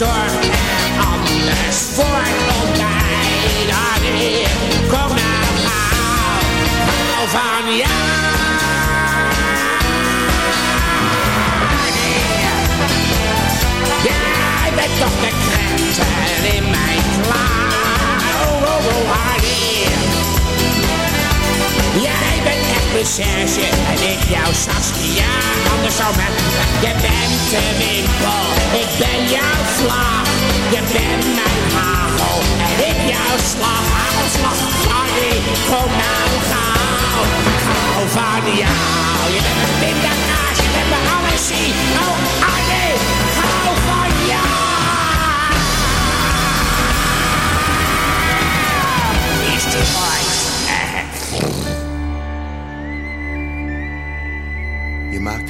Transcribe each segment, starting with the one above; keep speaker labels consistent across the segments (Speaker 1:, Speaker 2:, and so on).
Speaker 1: sure en ik jouw Saskia. Andersom. Je bent de wimpel, ik ben jouw vlag. Je bent mijn hagel en ik jouw slag. Hagelslag, Harry, kom nou gauw. Gauw van jou. Je bent mijn pindakaas, je bent mijn allesie. Oh, Harry, gauw van jou. Is die boys.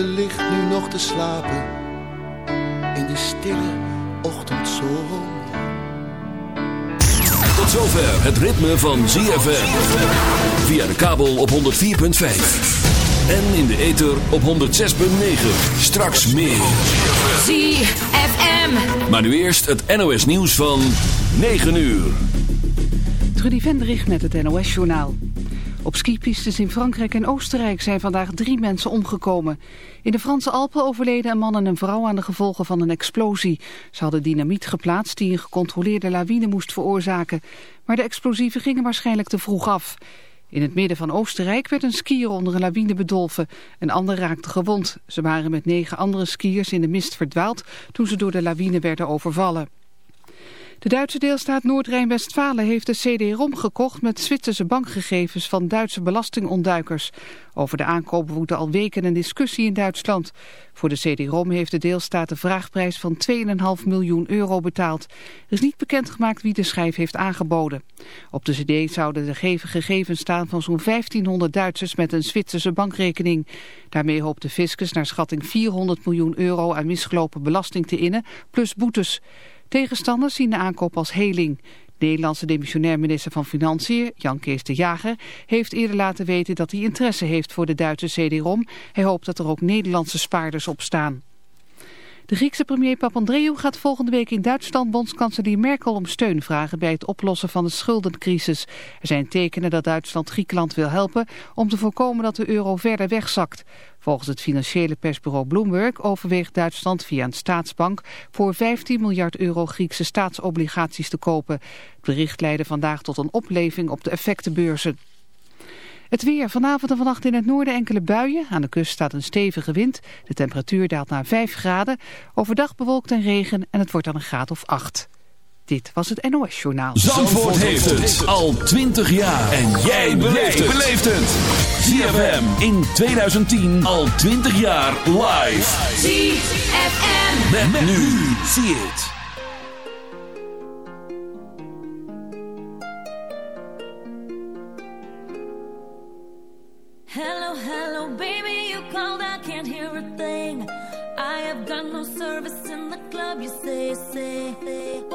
Speaker 2: Ze ligt nu nog te slapen in de stille ochtendzon.
Speaker 3: Tot zover het ritme van ZFM. Via de kabel op 104.5. En in de ether op 106.9. Straks meer.
Speaker 4: ZFM.
Speaker 3: Maar nu eerst het NOS nieuws van 9 uur.
Speaker 5: Trudy Vendrich met het NOS-journaal. Op skipistes in Frankrijk en Oostenrijk zijn vandaag drie mensen omgekomen. In de Franse Alpen overleden een man en een vrouw aan de gevolgen van een explosie. Ze hadden dynamiet geplaatst die een gecontroleerde lawine moest veroorzaken. Maar de explosieven gingen waarschijnlijk te vroeg af. In het midden van Oostenrijk werd een skier onder een lawine bedolven. Een ander raakte gewond. Ze waren met negen andere skiers in de mist verdwaald toen ze door de lawine werden overvallen. De Duitse deelstaat Noord-Rijn-Westfalen heeft de CD-ROM gekocht met Zwitserse bankgegevens van Duitse belastingontduikers. Over de aankoop woedt al weken een discussie in Duitsland. Voor de CD-ROM heeft de deelstaat de vraagprijs van 2,5 miljoen euro betaald. Er is niet bekendgemaakt wie de schijf heeft aangeboden. Op de CD zouden de gegevens staan van zo'n 1500 Duitsers met een Zwitserse bankrekening. Daarmee hoopt de fiscus naar schatting 400 miljoen euro aan misgelopen belasting te innen, plus boetes. Tegenstanders zien de aankoop als heling. Nederlandse demissionair minister van Financiën, Jan Kees de Jager, heeft eerder laten weten dat hij interesse heeft voor de Duitse CD-ROM. Hij hoopt dat er ook Nederlandse spaarders op staan. De Griekse premier Papandreou gaat volgende week in Duitsland bondskanselier Merkel om steun vragen bij het oplossen van de schuldencrisis. Er zijn tekenen dat Duitsland Griekenland wil helpen om te voorkomen dat de euro verder wegzakt. Volgens het financiële persbureau Bloomberg overweegt Duitsland via een staatsbank voor 15 miljard euro Griekse staatsobligaties te kopen. Het bericht leidde vandaag tot een opleving op de effectenbeurzen. Het weer. Vanavond en vannacht in het noorden enkele buien. Aan de kust staat een stevige wind. De temperatuur daalt naar 5 graden. Overdag bewolkt en regen en het wordt dan een graad of 8. Dit was het NOS Journaal.
Speaker 3: Zandvoort, heeft het al 20 jaar. En jij beleeft het. ZFM in 2010 al 20 jaar live.
Speaker 4: ZFM.
Speaker 3: Met, nu. Zie het.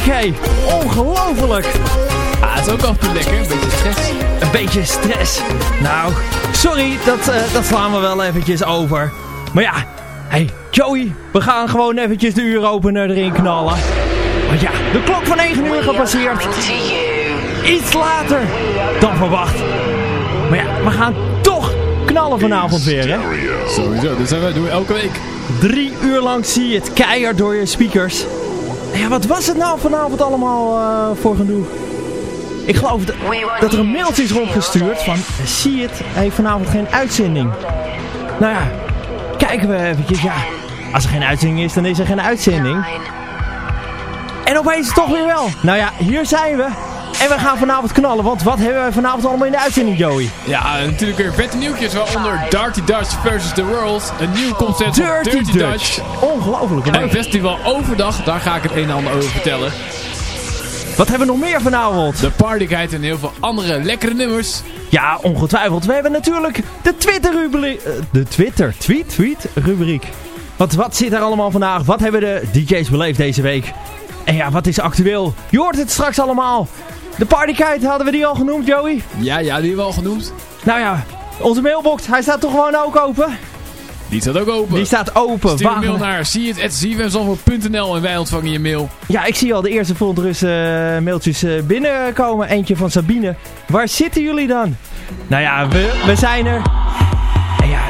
Speaker 6: Hé. Ongelooflijk.
Speaker 7: Ah, het is ook toe lekker, een beetje stress.
Speaker 6: Een beetje stress. Nou, sorry, dat, eh, dat slaan we wel eventjes over. Maar ja, hey Joey, we gaan gewoon eventjes de uuropener erin knallen. Want ja, de klok van 9 uur gepasseerd. Iets later dan verwacht. Maar ja, we gaan toch knallen vanavond weer hè.
Speaker 7: Sowieso, dus dat doen we elke week.
Speaker 6: Drie uur lang zie je het keihard door je speakers. En ja, wat was het nou vanavond allemaal eh, voor gedoe? Ik geloof dat, dat er een mailtje is rondgestuurd van... Zie het, heeft vanavond geen uitzending. Nou ja, kijken we eventjes. Ja, als er geen uitzending is, dan is er geen uitzending. En opeens toch weer wel. Nou ja, hier zijn we. En we gaan vanavond knallen. Want wat hebben we vanavond allemaal in de uitzending, Joey?
Speaker 7: Ja, natuurlijk weer vette nieuwtjes, waaronder Dirty Dutch versus The World. Een nieuw concept van
Speaker 6: Dirty,
Speaker 7: Dirty
Speaker 6: Dutch.
Speaker 7: Dutch.
Speaker 6: Ongelooflijk.
Speaker 7: En een festival overdag, daar ga ik het een en ander over vertellen.
Speaker 6: Wat hebben we nog meer vanavond?
Speaker 7: De partykite en heel veel andere lekkere nummers.
Speaker 6: Ja, ongetwijfeld. We hebben natuurlijk de Twitter rubriek. eh, de Twitter tweet tweet rubriek. Wat, wat zit er allemaal vandaag? Wat hebben de DJ's beleefd deze week? En ja, wat is actueel? Je hoort het straks allemaal. De partykite hadden we die al genoemd, Joey?
Speaker 7: Ja, ja, die hebben we al genoemd.
Speaker 6: Nou ja, onze mailbox, hij staat toch gewoon ook open?
Speaker 7: Die staat ook open.
Speaker 6: Die staat open.
Speaker 7: Stuur een mail naar zie.zfmzandvoort.nl en wij ontvangen je mail.
Speaker 6: Ja, ik zie al de eerste verontrust eh, mailtjes eh, binnenkomen. Eentje van Sabine. Waar zitten jullie dan? Nou ja, we, we zijn er. En ja,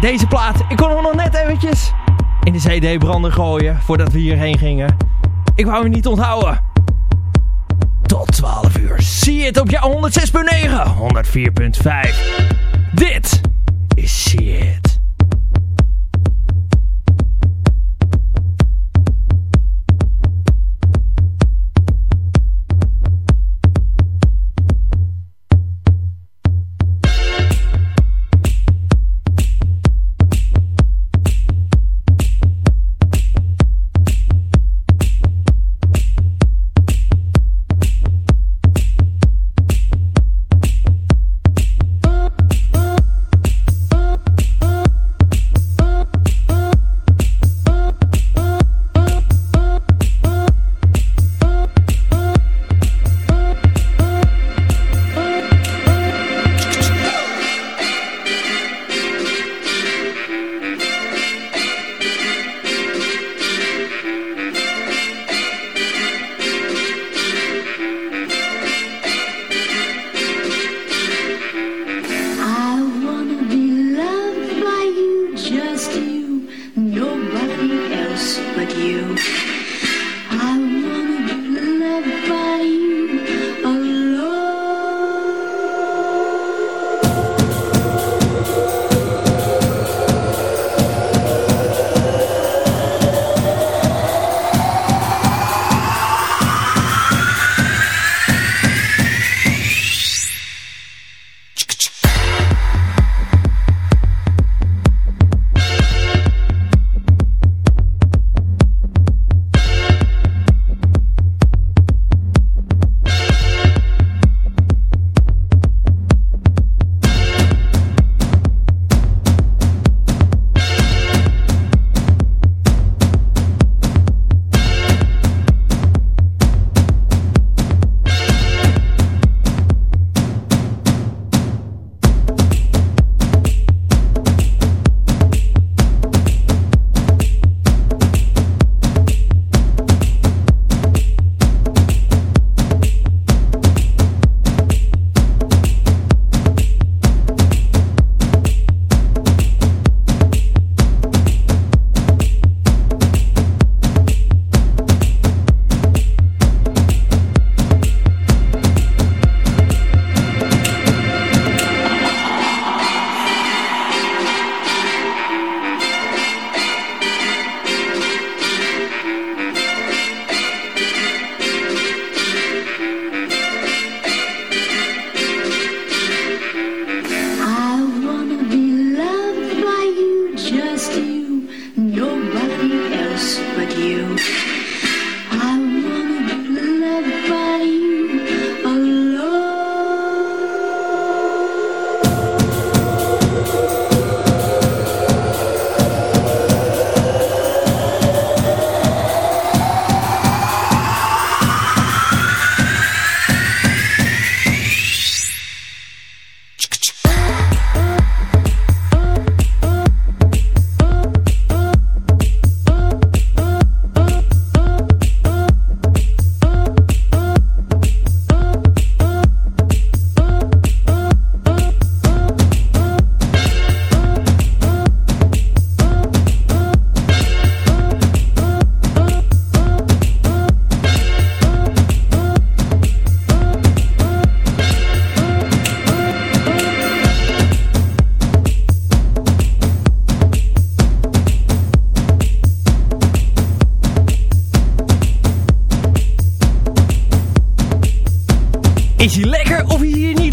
Speaker 6: deze plaat. Ik kon hem nog net eventjes in de CD-brander gooien voordat we hierheen gingen. Ik wou hem niet onthouden. Tot 12 uur. Zie je het op jouw 106.9, 104.5. Dit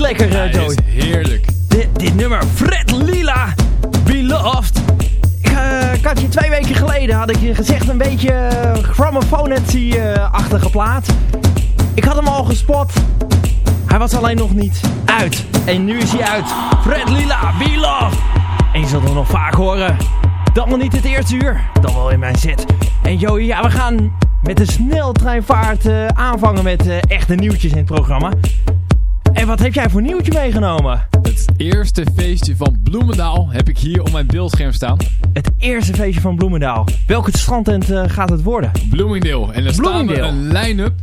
Speaker 6: lekker,
Speaker 7: Ja,
Speaker 6: uh,
Speaker 7: dit
Speaker 6: Joey?
Speaker 7: is heerlijk.
Speaker 6: Dit, dit nummer, Fred Lila, Beloved. Ik, eh, ik had je twee weken geleden, had ik je gezegd, een beetje uh, grammofoon-achtige plaat. Ik had hem al gespot. Hij was alleen nog niet uit. En nu is hij uit. Fred Lila, Be Love. En je zult hem nog vaak horen. Dan wel niet het eerste uur. Dan wel in mijn set. En Joey, ja, we gaan met de sneltreinvaart eh, aanvangen met eh, echte nieuwtjes in het programma. En wat heb jij voor nieuwtje meegenomen?
Speaker 7: Het eerste feestje van Bloemendaal heb ik hier op mijn beeldscherm staan.
Speaker 6: Het eerste feestje van Bloemendaal. Welke strandtent eh, gaat het worden?
Speaker 7: Bloomingdale. En er staat
Speaker 6: Bloomingdale.
Speaker 7: een line-up.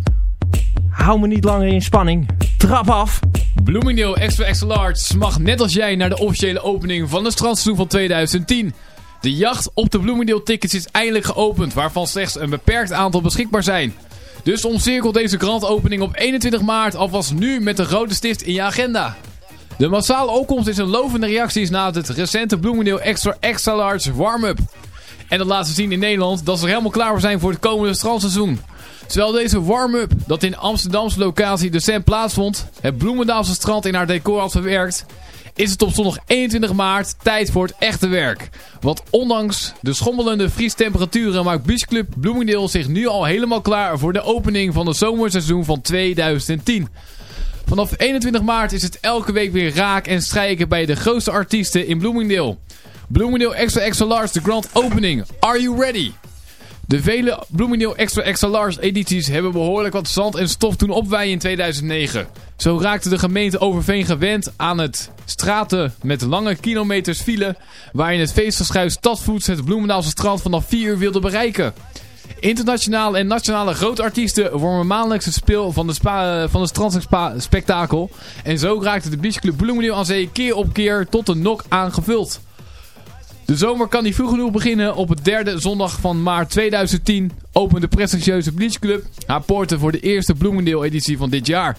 Speaker 6: Hou me niet langer in spanning. Trap af.
Speaker 7: Bloomingdale Extra Extra Large mag net als jij naar de officiële opening van het strandseizoen van 2010. De jacht op de Bloomingdale tickets is eindelijk geopend, waarvan slechts een beperkt aantal beschikbaar zijn. Dus omcirkel deze grand opening op 21 maart alvast nu met de rode stift in je agenda. De massale opkomst is een lovende reacties na het recente Bloomingdale Extra Extra Large warm-up. En dat laat ze zien in Nederland dat ze er helemaal klaar voor zijn voor het komende strandseizoen. Terwijl deze warm-up, dat in Amsterdamse locatie de Sam plaatsvond, het Bloemendaalse strand in haar decor had verwerkt, is het op zondag 21 maart tijd voor het echte werk. Want ondanks de schommelende vriestemperaturen maakt Beachclub Bloomingdale zich nu al helemaal klaar voor de opening van het zomerseizoen van 2010. Vanaf 21 maart is het elke week weer raak en strijken bij de grootste artiesten in Bloomingdale. Bloomingdale Extra Extra Large, de grand opening. Are you ready? De vele Bloomingdale Extra Extra Large edities hebben behoorlijk wat zand en stof toen opwaaien in 2009. Zo raakte de gemeente Overveen gewend aan het straten met lange kilometers file... waarin het feestgeschruis Stadvoets het Bloemendaalse strand vanaf 4 uur wilde bereiken. Internationale en nationale grote artiesten vormen maandelijks het speel van de, strandspektakel. En zo raakte de beachclub Bloemendeel aan zee keer op keer tot de nok aangevuld. De zomer kan niet vroeg genoeg beginnen. Op het derde zondag van maart 2010 opent de prestigieuze Bleach Club haar poorten voor de eerste Bloomingdale-editie van dit jaar.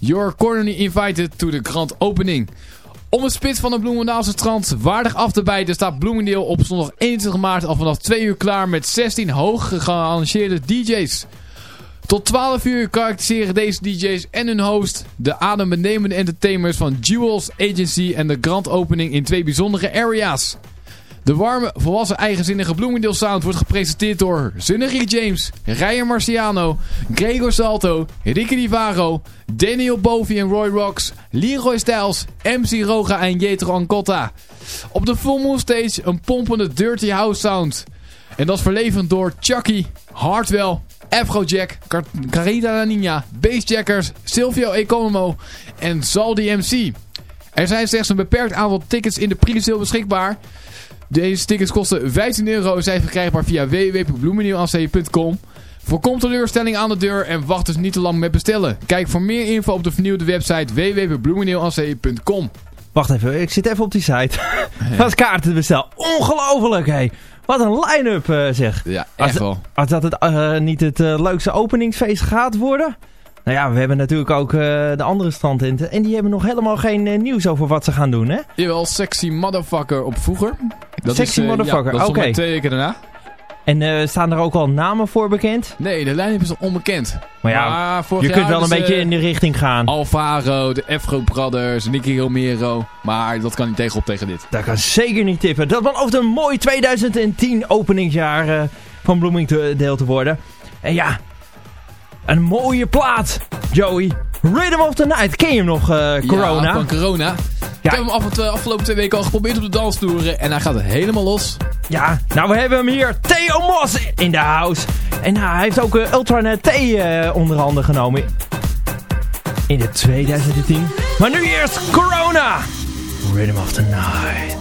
Speaker 7: You're cordially invited to the grand opening. Om het spits van het Bloemendaalse strand waardig af te bijten staat Bloomingdale op zondag 21 maart al vanaf 2 uur klaar met 16 hoog gearrangeerde DJ's. Tot 12 uur karakteriseren deze DJ's en hun host de adembenemende entertainers van Jewels Agency en de grand opening in twee bijzondere area's. De warme, volwassen, eigenzinnige Bloomingdale Sound wordt gepresenteerd door Zunnerie James, Ryan Marciano, Gregor Salto, Ricky Divaro, Daniel Bovi en Roy Rocks, Leroy Styles, MC Roga en Jetro Ancotta. Op de Full Moon Stage een pompende Dirty House Sound. En dat is verleverd door Chucky, Hardwell, Afrojack, Car Carita La Nina, Bassjackers, Silvio Economo en Zaldi MC. Er zijn slechts een beperkt aantal tickets in de pre-sale beschikbaar. Deze tickets kosten 15 euro en zijn verkrijgbaar via www.bloemendeelac.com. Voorkom teleurstelling aan de deur en wacht dus niet te lang met bestellen. Kijk voor meer info op de vernieuwde website www.bloemendeelac.com.
Speaker 6: Wacht even, ik zit even op die site. Wat kaarten bestel. Ongelooflijk, hé. Wat een line-up, eh, zeg.
Speaker 7: Ja,
Speaker 6: Als,
Speaker 7: echt wel.
Speaker 6: als dat het, eh, niet het eh, leukste openingsfeest gaat worden. Nou ja, we hebben natuurlijk ook de andere strandtenten. En die hebben nog helemaal geen nieuws over wat ze gaan doen, hè?
Speaker 7: Jawel, sexy motherfucker op vroeger. Dat
Speaker 6: Sexy
Speaker 7: eh,
Speaker 6: motherfucker,
Speaker 7: Ja,
Speaker 6: oké.
Speaker 7: okay. twee weken daarna.
Speaker 6: En eh, staan er ook al namen voor bekend?
Speaker 7: Nee, de lijn is nog onbekend.
Speaker 6: Maar ja, je kunt wel een beetje in die richting gaan.
Speaker 7: Alvaro, de Afro Brothers, Nicky Romero. Maar dat kan niet tegenop tegen dit.
Speaker 6: Dat kan zeker niet tippen. Dat belooft een mooi 2010 openingsjaar eh, van Bloomingdale te worden. En ja, een mooie plaat, Joey. Rhythm of the Night. Ken je hem nog, eh, Corona?
Speaker 7: Ja, van Corona. Ik heb hem af, de afgelopen twee weken al geprobeerd op de dansvloer. En hij gaat helemaal los.
Speaker 6: Ja, nou we hebben hem hier. Theo Mos in de house. En hij heeft ook uh, Ultranet T eh, onder handen genomen. In de 2010. Maar nu eerst Corona. Rhythm of the Night.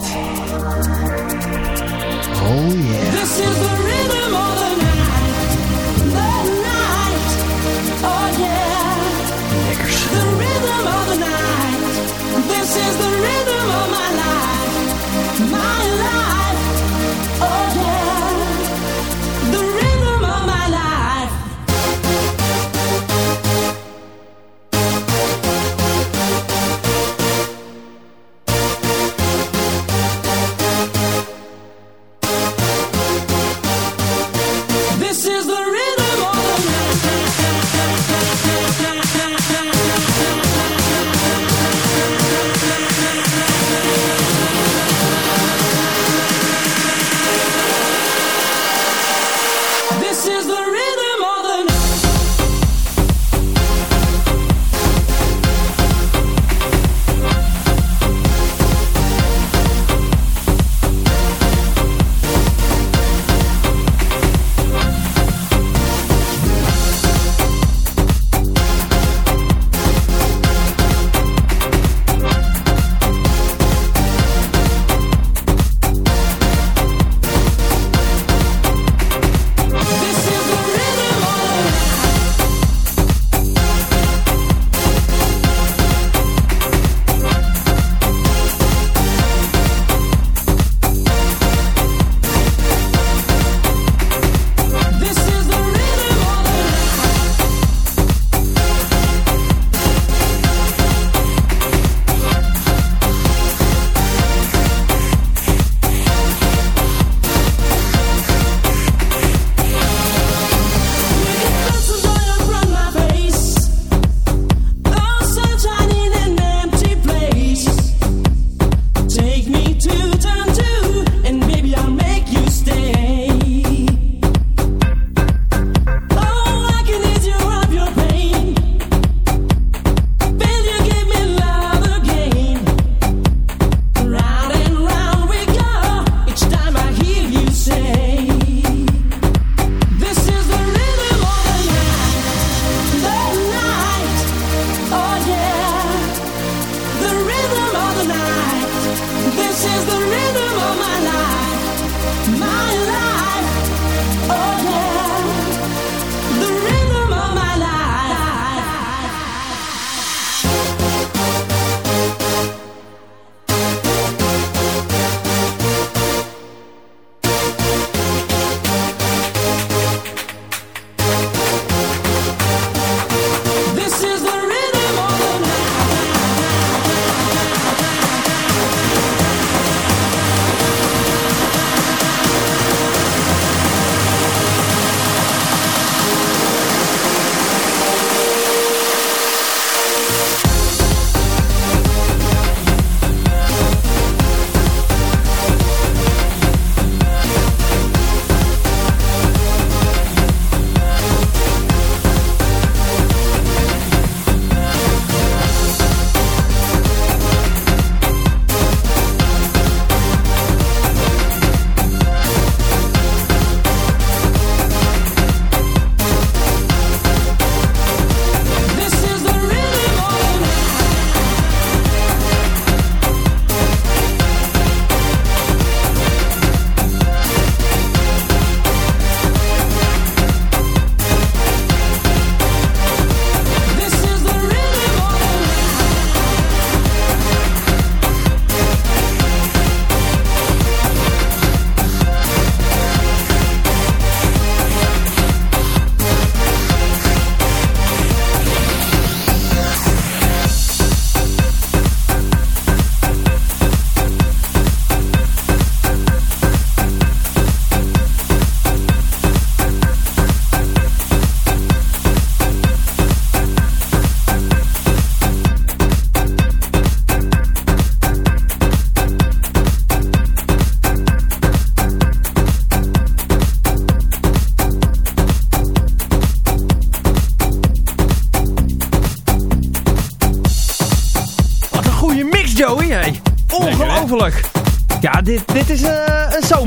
Speaker 6: Oh yeah.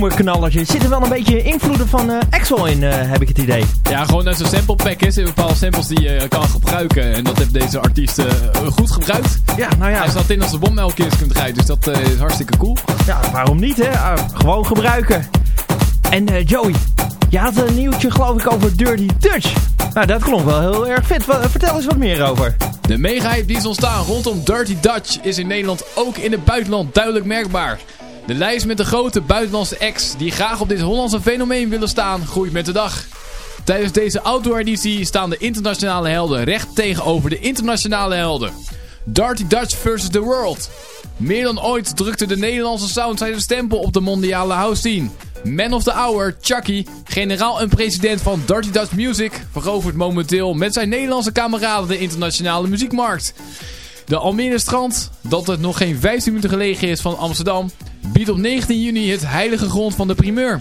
Speaker 6: Een zomerknallertje. Er zitten wel een beetje invloeden van eh Axel in, eh, heb ik het idee.
Speaker 7: Ja, gewoon uit zijn sample pack is. Er bepaalde samples die je kan gebruiken. En dat heeft deze artiest eh, goed gebruikt.
Speaker 6: Ja, nou ja.
Speaker 7: Hij staat in als de bom elke keer eens kunt rijden. Dus dat is hartstikke cool.
Speaker 6: Ja, waarom niet, hè? Ah, gewoon gebruiken. En eh, Joey, je had een nieuwtje geloof ik over Dirty Dutch. Nou, dat klonk wel heel erg vet. Wa- Vertel eens wat meer over.
Speaker 7: De mega-hype die is ontstaan rondom Dirty Dutch is in Nederland ook in het buitenland duidelijk merkbaar. De lijst met de grote buitenlandse acts die graag op dit Hollandse fenomeen willen staan groeit met de dag. Tijdens deze outdoor editie staan de internationale helden recht tegenover de internationale helden. Dirty Dutch versus the world. Meer dan ooit drukte de Nederlandse sound zijn stempel op de mondiale house scene. Man of the Hour, Chucky, generaal en president van Dirty Dutch Music, verovert momenteel met zijn Nederlandse kameraden de internationale muziekmarkt. De Almere Strand, dat het nog geen 15 minuten gelegen is van Amsterdam, biedt op 19 juni het heilige grond van de primeur.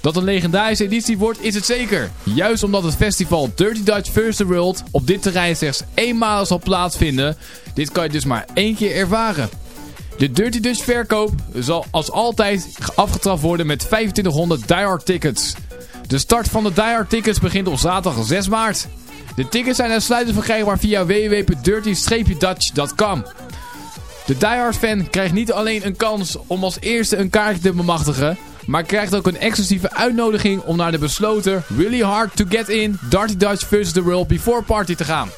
Speaker 7: Dat een legendarische editie wordt is het zeker. Juist omdat het festival Dirty Dutch First World op dit terrein slechts eenmaal zal plaatsvinden. Dit kan je dus maar één keer ervaren. De Dirty Dutch verkoop zal als altijd afgetrapt worden met 2500 diehard tickets. De start van de diehard tickets begint op zaterdag 6 maart. De tickets zijn uitsluitend verkrijgbaar via www.dirty-dutch.com. De diehard fan krijgt niet alleen een kans om als eerste een kaartje te bemachtigen, maar krijgt ook een exclusieve uitnodiging om naar de besloten Really Hard to Get In Dirty Dutch vs. The World Before Party te gaan.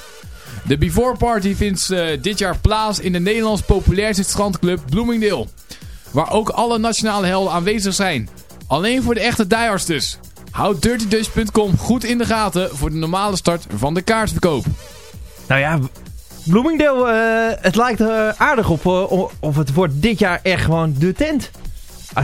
Speaker 7: De Before Party vindt eh, dit jaar plaats in de Nederlands populairste strandclub Bloomingdale. Waar ook alle nationale helden aanwezig zijn. Alleen voor de echte diehards dus. Houd dirtydutch.com goed in de gaten voor de normale start van de kaartverkoop.
Speaker 6: Nou ja, Bloomingdale, eh, het lijkt er aardig op eh, of het wordt dit jaar echt gewoon de tent.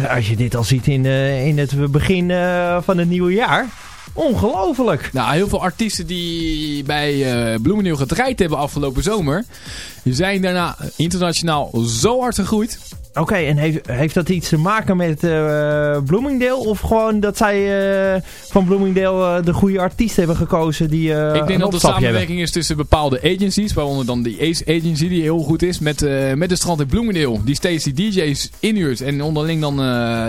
Speaker 6: Als, je dit al ziet in, eh, in het begin eh, van het nieuwe jaar. Ongelooflijk.
Speaker 7: Nou, heel veel artiesten die bij Bloemendaal gedraaid hebben afgelopen zomer... die zijn daarna internationaal zo hard gegroeid.
Speaker 6: Oké, en heeft, heeft dat iets te maken met Bloomingdale? Of gewoon dat zij eh, van Bloomingdale de goede artiest hebben gekozen die
Speaker 7: Ik denk dat de
Speaker 6: hebben?
Speaker 7: samenwerking is tussen bepaalde agencies, waaronder dan die Ace Agency die heel goed is, met, met de strand in Bloemendaal. Die steeds die DJ's inhuurt en onderling dan,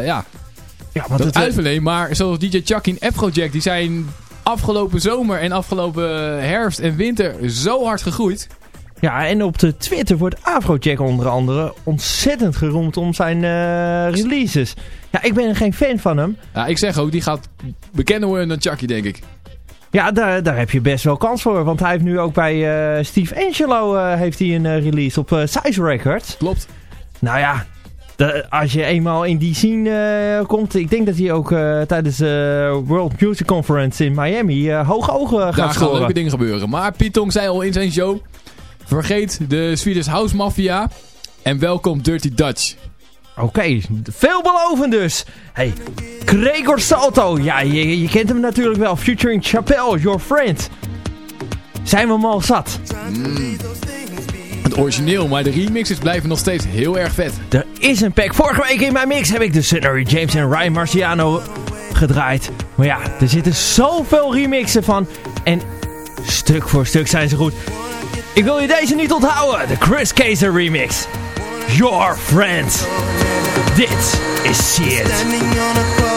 Speaker 7: ja,
Speaker 6: Ja, want
Speaker 7: dat
Speaker 6: het, eh,
Speaker 7: uitverleen. Maar zoals DJ Chucky en Afrojack, die zijn afgelopen zomer en afgelopen herfst en winter zo hard gegroeid.
Speaker 6: ja, en op de Twitter wordt Afrojack onder andere ontzettend geroemd om zijn eh, releases. Ja, ik ben er geen fan van hem.
Speaker 7: Ja, ik zeg ook, die gaat bekender worden dan Chucky, denk ik.
Speaker 6: Ja, daar, daar heb je best wel kans voor. Want hij heeft nu ook bij eh, Steve Angelo heeft hij een release op Size Records.
Speaker 7: Klopt.
Speaker 6: Nou ja, de- als je eenmaal in die scene eh, komt... Ik denk dat hij ook eh, tijdens de World Music Conference in Miami eh hoge ogen gaat
Speaker 7: Daar gaan
Speaker 6: scoren.
Speaker 7: leuke dingen gebeuren. Maar Piet Tong zei al in zijn show, vergeet de Swedish House Mafia en welkom Dirty Dutch.
Speaker 6: Oké, veelbelovend dus. Hey, Gregor Salto. Ja, je, je kent hem natuurlijk wel. Featuring Chappelle, Your Friend. Zijn we hem al zat?
Speaker 7: Het origineel, maar de remixes blijven nog steeds heel erg vet.
Speaker 6: Er is een pack. Vorige week in mijn mix heb ik de Sunnery James en Ryan Marciano gedraaid. Maar ja, er zitten zoveel remixen van. En stuk voor stuk zijn ze goed. Ik wil je deze niet onthouden. De Chris Kaiser remix. Your Friend. Dit is See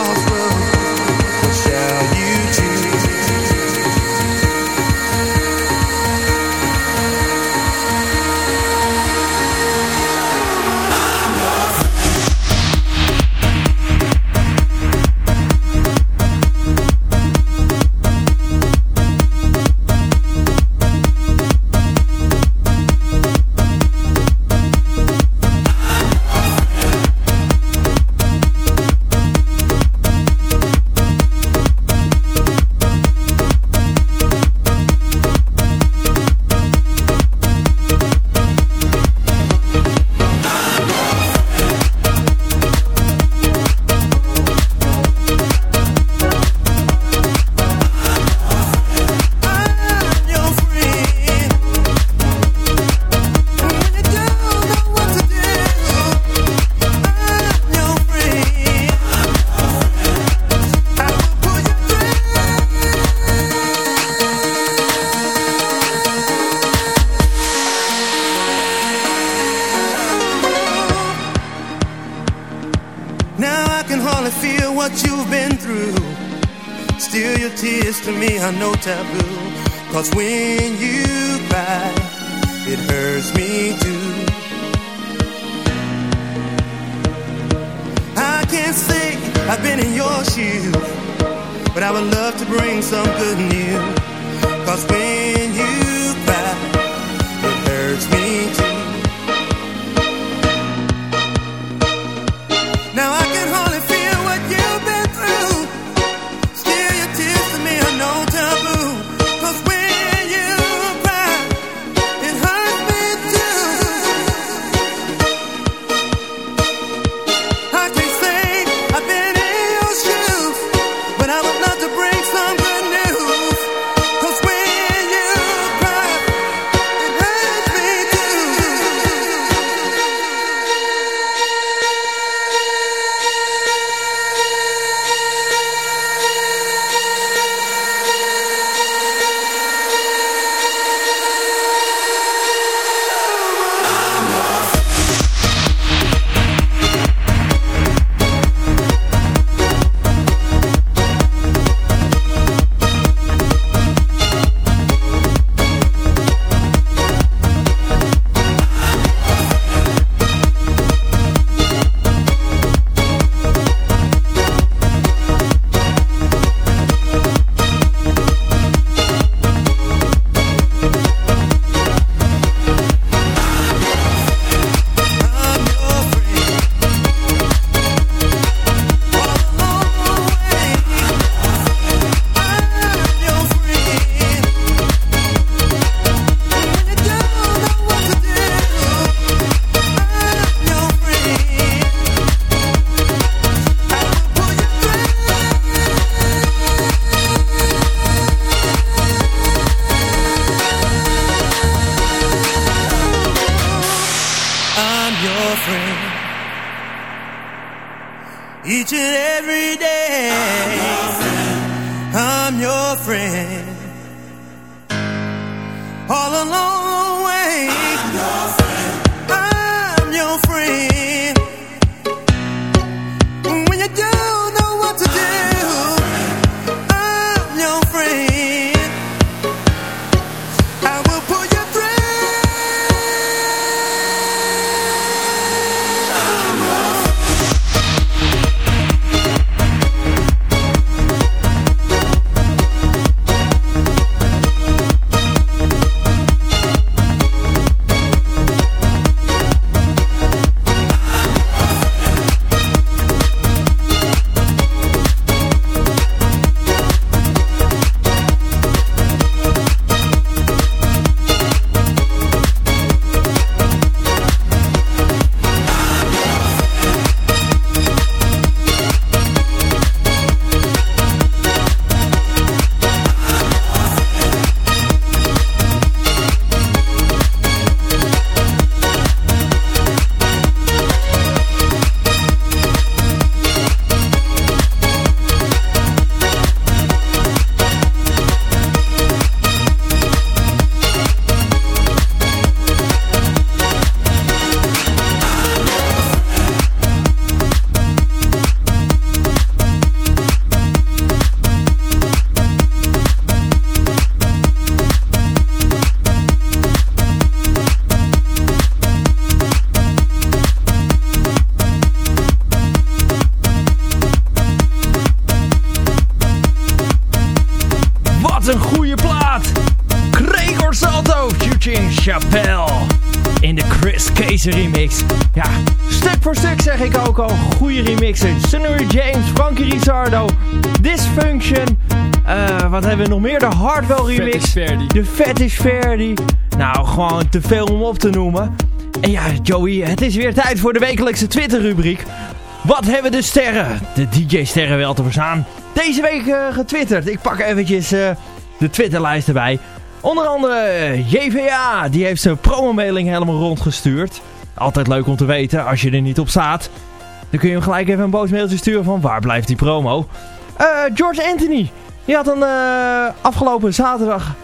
Speaker 6: de
Speaker 7: Fetish
Speaker 6: Fair. Nou, gewoon te veel om op te noemen. En ja, Joey, het is weer tijd voor de wekelijkse Twitter-rubriek. Wat hebben de sterren, de DJ-sterren wel te verstaan, deze week eh, getwitterd? Ik pak eventjes eh, de Twitterlijst erbij. Onder andere eh, JVA, die heeft zijn promomeling helemaal rondgestuurd. Altijd leuk om te weten, als je er niet op staat. Dan kun je hem gelijk even een boos mailtje sturen van waar blijft die promo. George Anthony, die had een afgelopen zaterdag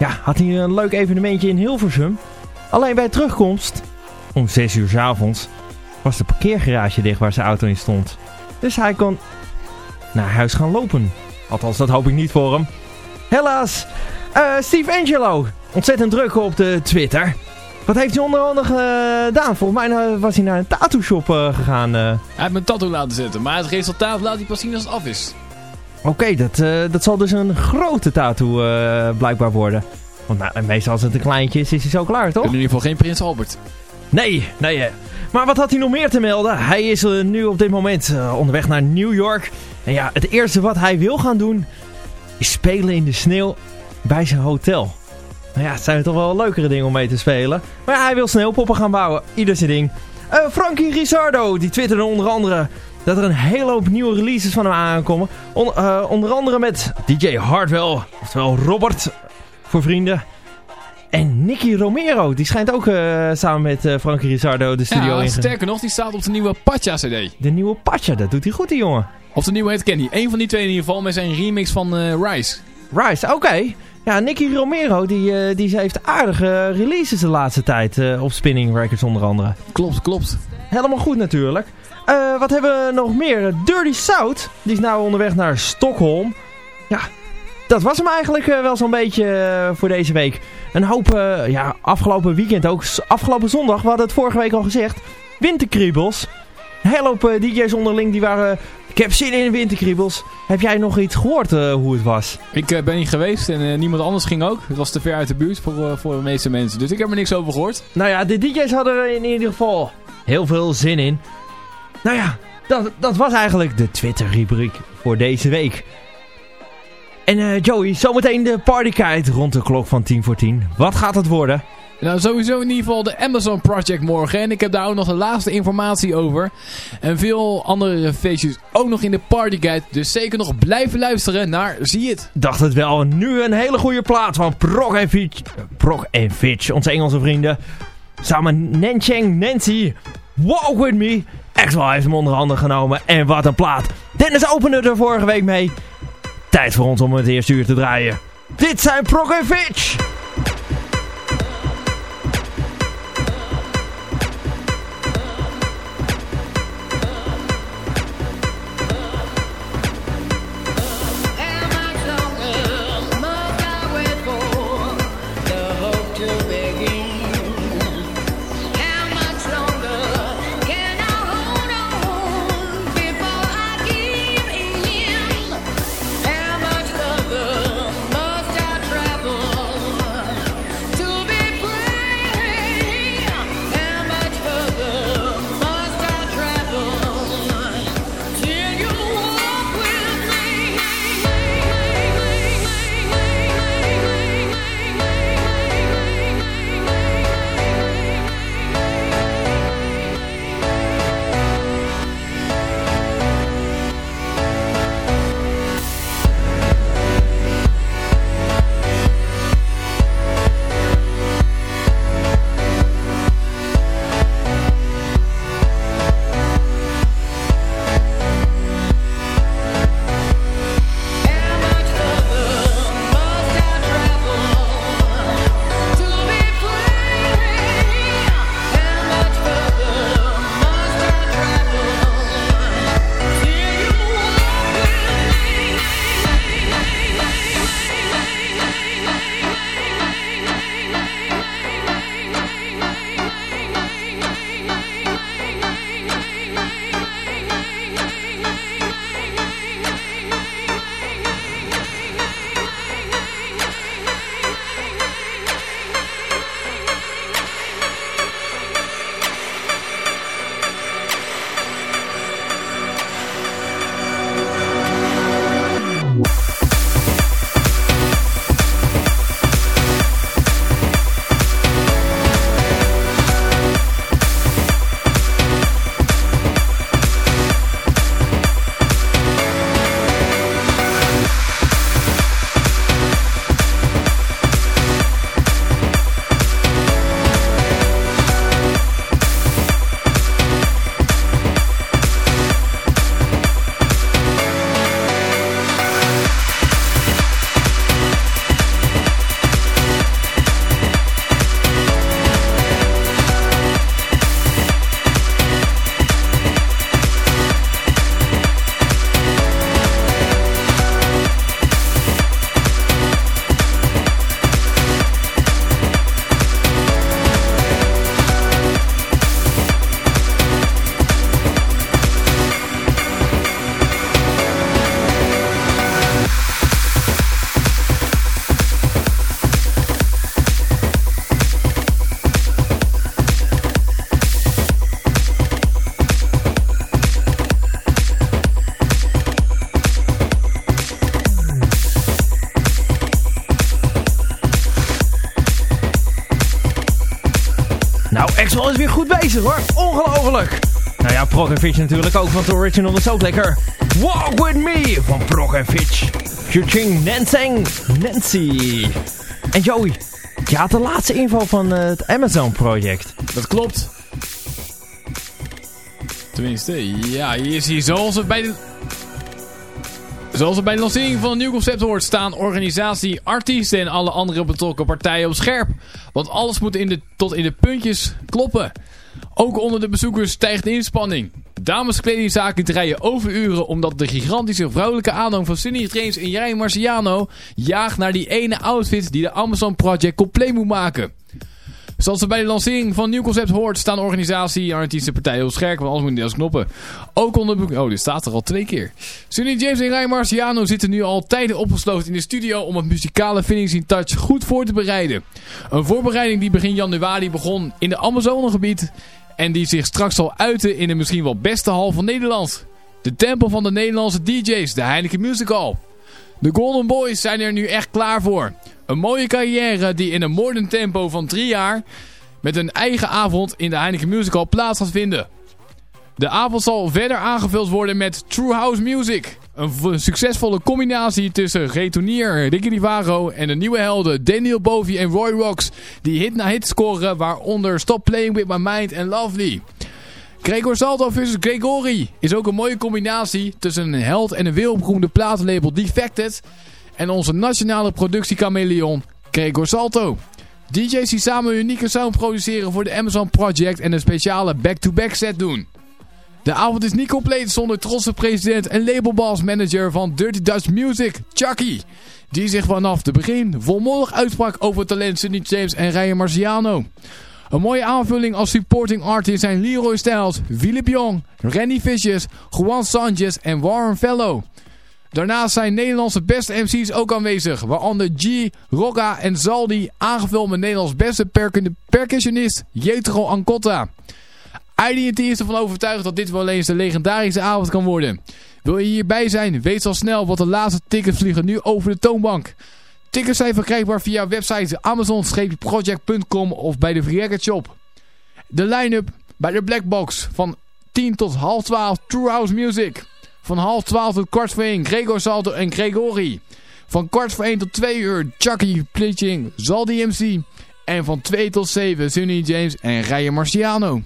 Speaker 6: ja, had hij een leuk evenementje in Hilversum. Alleen bij terugkomst, om 6 uur s avonds, was de parkeergarage dicht waar zijn auto in stond. Dus hij kon naar huis gaan lopen. Althans, dat hoop ik niet voor hem. Helaas, eh, Steve Angelo. Ontzettend druk op de Twitter. Wat heeft hij onderhandig eh, gedaan? Volgens mij eh, was hij naar een tattoo shop gegaan.
Speaker 7: Hij heeft mijn een tattoo laten zetten, maar het resultaat laat hij pas zien als het af is.
Speaker 6: Oké, dat, eh, dat zal dus een grote tattoo eh, blijkbaar worden. Want nou, meestal als het een kleintje is, is hij zo klaar, toch?
Speaker 7: In ieder geval geen Prins Albert.
Speaker 6: Nee, nee. Maar wat had hij nog meer te melden? Hij is eh, nu op dit moment onderweg naar New York. En ja, het eerste wat hij wil gaan doen... is spelen in de sneeuw bij zijn hotel. Nou ja, het zijn toch wel leukere dingen om mee te spelen. Maar ja, hij wil sneeuwpoppen gaan bouwen. Ieder zijn ding. Frankie Rizardo, die twitterde onder andere... dat er een hele hoop nieuwe releases van hem aankomen. On- eh, onder andere met DJ Hardwell, oftewel Robert voor vrienden... En Nicky Romero, die schijnt ook eh, samen met eh, Frankie Rizardo de studio
Speaker 7: Ja,
Speaker 6: in.
Speaker 7: sterker nog, die staat op de nieuwe Pacha CD.
Speaker 6: De nieuwe Patja, dat doet hij goed, die jongen.
Speaker 7: Of de nieuwe heet Kenny. Eén van die twee in ieder geval met zijn remix van Rise.
Speaker 6: Rise, oké. Ja, Nicky Romero, die, die heeft aardige releases de laatste tijd op Spinning Records onder andere.
Speaker 7: Klopt, klopt.
Speaker 6: Helemaal goed natuurlijk. Eh, wat hebben we nog meer? Dirty South, die is nou onderweg naar Stockholm. Ja, dat was hem eigenlijk eh, wel zo'n beetje eh, voor deze week. Een hoop, ja, afgelopen weekend ook. Afgelopen zondag, we hadden het vorige week al gezegd. Winterkriebels. Een hele hoop DJ's onderling die waren... Ik heb zin in winterkriebels. Heb jij nog iets gehoord eh, hoe het was?
Speaker 7: Ik ben niet geweest en niemand anders ging ook. Het was te ver uit de buurt voor, voor de meeste mensen. Dus ik heb er niks over gehoord.
Speaker 6: Nou ja, de DJ's hadden er in ieder geval heel veel zin in. Nou ja, dat, dat was eigenlijk de Twitter-rubriek voor deze week. En eh, Joey, zometeen de partykite rond de klok van 10 voor 10. Wat gaat het worden?
Speaker 7: Nou, sowieso in ieder geval de Amazon Project morgen. En ik heb daar ook nog de laatste informatie over. En veel andere feestjes ook nog in de partyguide. Dus zeker nog blijven luisteren naar Zie het.
Speaker 6: Dacht het wel, nu een hele goede plaat van Prok en Fitch. Prok en Fitch, onze Engelse vrienden. Samen Nancheng Nancy, Walk With Me. Axel heeft hem onder andere genomen. En wat een plaat. Dennis opende er vorige week mee. Tijd voor ons om het eerste uur te draaien. Dit zijn Prok Fitch. Prog Fitch natuurlijk ook, want de original is ook lekker. Walk With Me van Prog Fitch. Featuring Nansing Nancy. En Joey, je had de laatste info van eh, het Amazon project.
Speaker 7: Dat klopt. Tenminste, ja, hier zie je zoals het bij de... Zoals bij de lancering van een nieuw concept hoort, staan organisatie, artiesten en alle andere betrokken partijen op scherp. Want alles moet in de, tot in de puntjes kloppen. Ook onder de bezoekers stijgt de inspanning. Dameskledingzaken draaien overuren omdat de gigantische vrouwelijke aanhang van Sunny James en Jij Marciano jaagt naar die ene outfit die de Amazon Project compleet moet maken. Zoals er bij de lancering van nieuw concept hoort, staan organisatie, artiesten, partijen op scherp, want alles moet deels knoppen. Ook onder... Oh, dit staat er al twee keer. Sunny James en Ryan Marciano zitten nu al tijden opgesloten in de studio om het muzikale Finishing Touch goed voor te bereiden. Een voorbereiding die begin januari begon in de Amazonegebied en die zich straks zal uiten in de misschien wel beste hal van Nederland. De tempel van de Nederlandse DJ's, de Heineken Music Hall. De Golden Boys zijn er nu echt klaar voor. Een mooie carrière die in een modern tempo van drie jaar met een eigen avond in de Heineken Music Hall plaats gaat vinden. De avond zal verder aangevuld worden met True House Music. Een succesvolle combinatie tussen retournier Ricky Rivaro en de nieuwe helden Daniel Bovi en Roy Rocks. Die hit na hit scoren waaronder Stop Playing With My Mind en Lovely. Gregor Salto versus Gregory is ook een mooie combinatie tussen een held en een wereldberoemde platenlabel Defected en onze nationale productiechameleon Gregor Salto. DJ's die samen unieke sound produceren voor de Amazon Project en een speciale back-to-back set doen. De avond is niet compleet zonder trotse president en labelboss manager van Dirty Dutch Music, Chucky. Die zich vanaf de begin volmondig uitsprak over het talent Sidney James en Ryan Marciano. Een mooie aanvulling als supporting artists zijn Leroy Styles, Philip Young, Randy Vicious, Juan Sanchez en Warren Fellow. Daarnaast zijn Nederlandse beste MC's ook aanwezig, waaronder G, Rocca en Zaldi, aangevuld met Nederlands beste percu- percussionist Jetro Ancotta. IDT is ervan overtuigd dat dit wel eens de legendarische avond kan worden. Wil je hierbij zijn, weet al snel, want de laatste tickets vliegen nu over de toonbank. Tickets zijn verkrijgbaar via website amazon-project.com of bij de Free Record. De line-up bij de Black Box van 10 tot half 12 True House Music. Van half 12 tot kwart voor 1 Gregor Salto en Gregory. Van kwart voor 1 tot 2 uur Chucky Plitching, Zaldi MC. En van 2 tot 7 Sunny James en Ryan Marciano.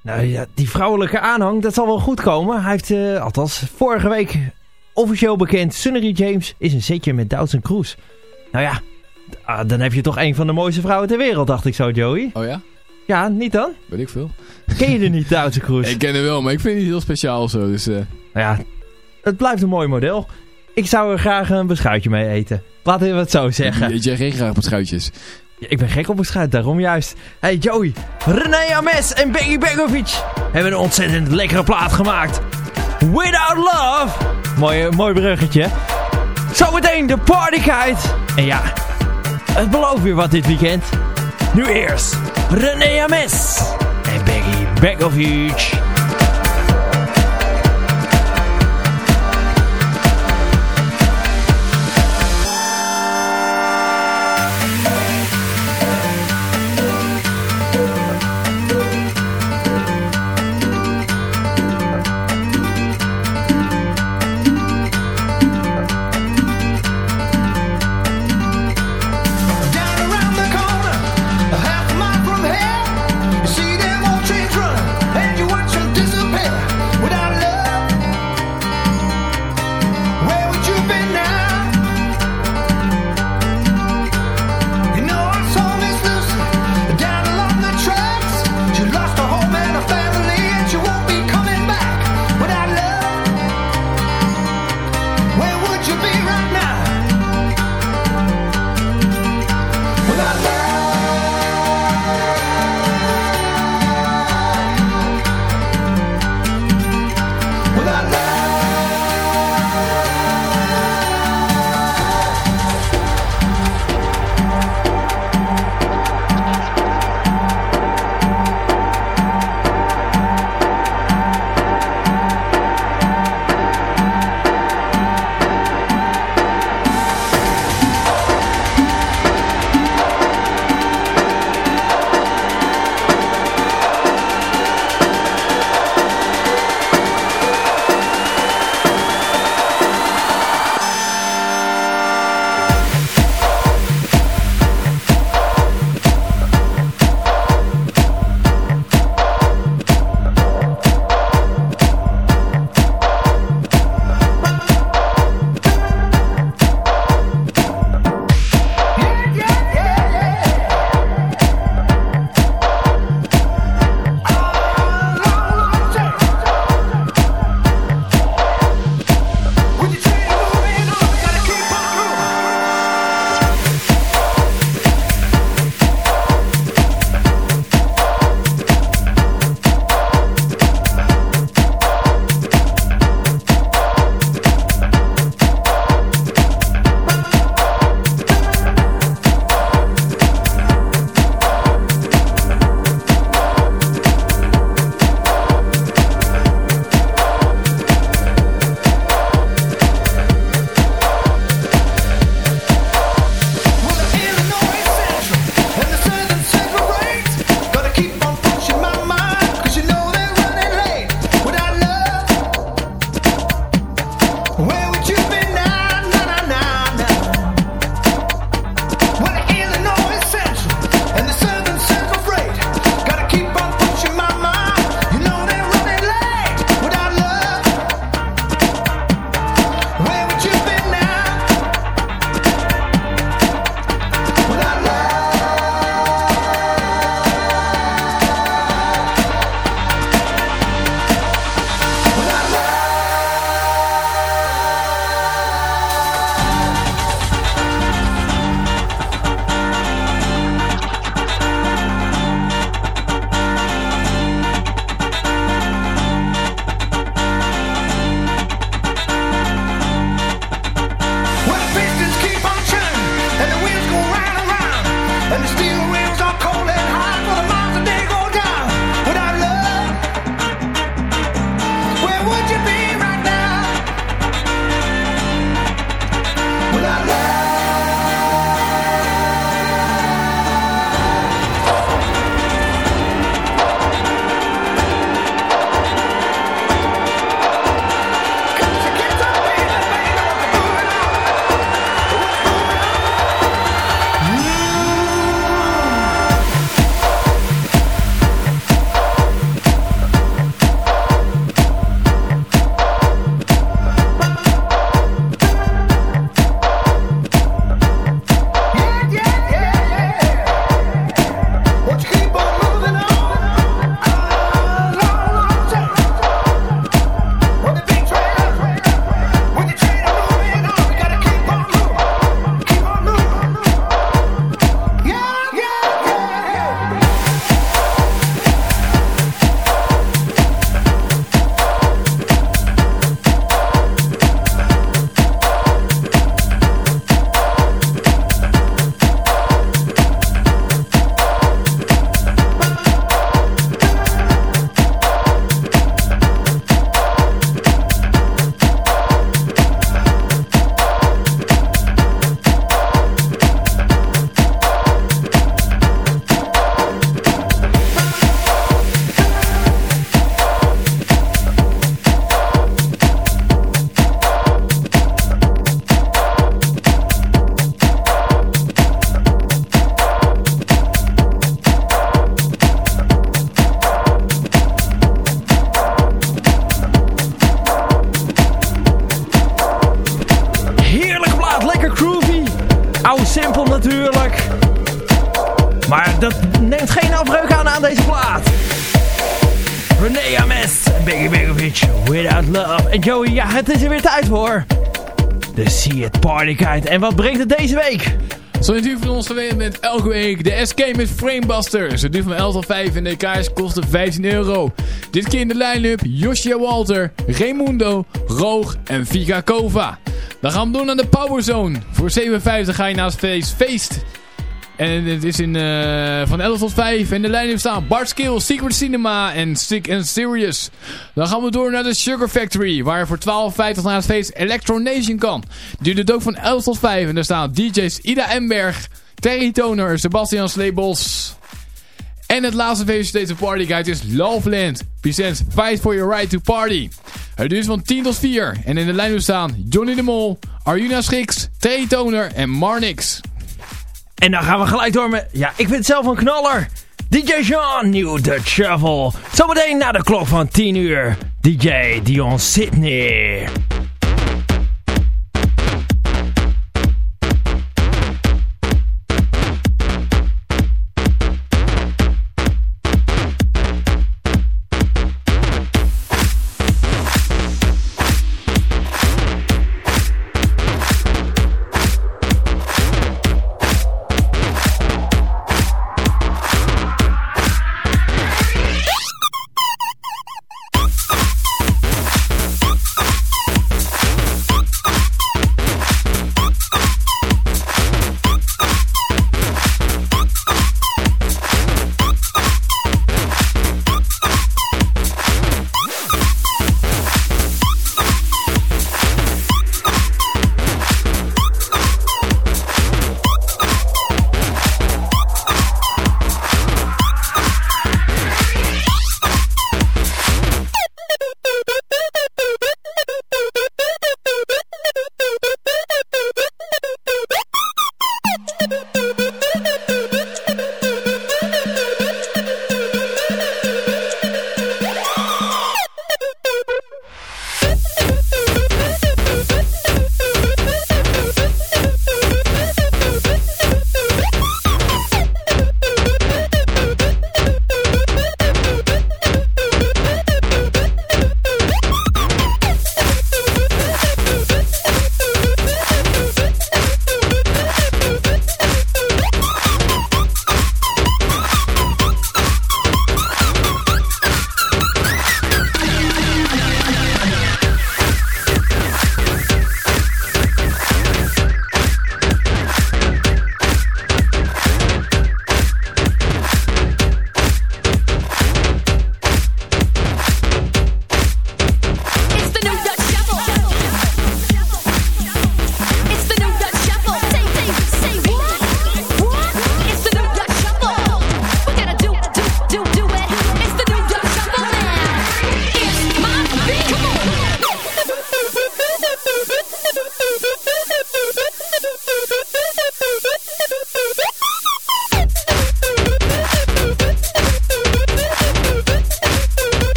Speaker 6: Nou ja, die vrouwelijke aanhang, dat zal wel goed komen. Hij heeft, eh, althans, vorige week officieel bekend. Sunnery James is een zetje met Doutzen Cruise. Nou ja, ah, dan heb je toch een van de mooiste vrouwen ter wereld, dacht ik zo, Joey.
Speaker 7: Oh ja?
Speaker 6: Ja, niet dan?
Speaker 7: Weet ik veel.
Speaker 6: Ken je er niet, Doutzen Cruise?
Speaker 7: Ik ken hem wel, maar ik vind het niet heel speciaal zo. Dus, eh,
Speaker 6: Nou ja, het blijft een mooi model. Ik zou er graag een beschuitje mee eten. Laten we het zo zeggen.
Speaker 7: Eet jij geen graag beschuitjes?
Speaker 6: Ja, ik ben gek op beschuit, daarom juist. Hey Joey, René Ames en Becky Begovic hebben een ontzettend lekkere plaat gemaakt. Without Love. Mooi, mooi bruggetje. Zometeen de partykite. En ja, het belooft weer wat dit weekend. Nu eerst René Ames en Becky Begovic.
Speaker 8: Down
Speaker 6: En wat brengt het deze week?
Speaker 7: Zoals u van ons gewend bent, elke week de SK met Framebuster. Ze duurt van 11 tot 5 en de kaars kosten 15 euro. Dit keer in de line-up Joshua Walter, Raimundo, Roog en Vika Kova. Dan gaan we door naar de Power Zone. Voor 57 ga je naast Feest Feest. En het is in, eh, van 11 tot 5. En de line-up staan Bart Skill, Secret Cinema en Sick and Serious. Dan gaan we door naar de Sugar Factory. Waar je voor 12,50 na het feest Electro Nation kan. Duurt het ook van 11 tot 5. En daar staan DJ's Ida Emberg, Terry Toner, Sebastian Sleebos. En het laatste feestje deze party guide is Loveland. Presents Fight for your right to party. Het duurt van 10 tot 4. En in de line staan Johnny de Mol, Arjuna Schix, Terry Toner en Marnix.
Speaker 6: En dan gaan we gelijk door met... Ja, ik vind het zelf een knaller. DJ Jean, New The Travel. Zometeen na de klok van 10 uur. DJ Dion Sydney.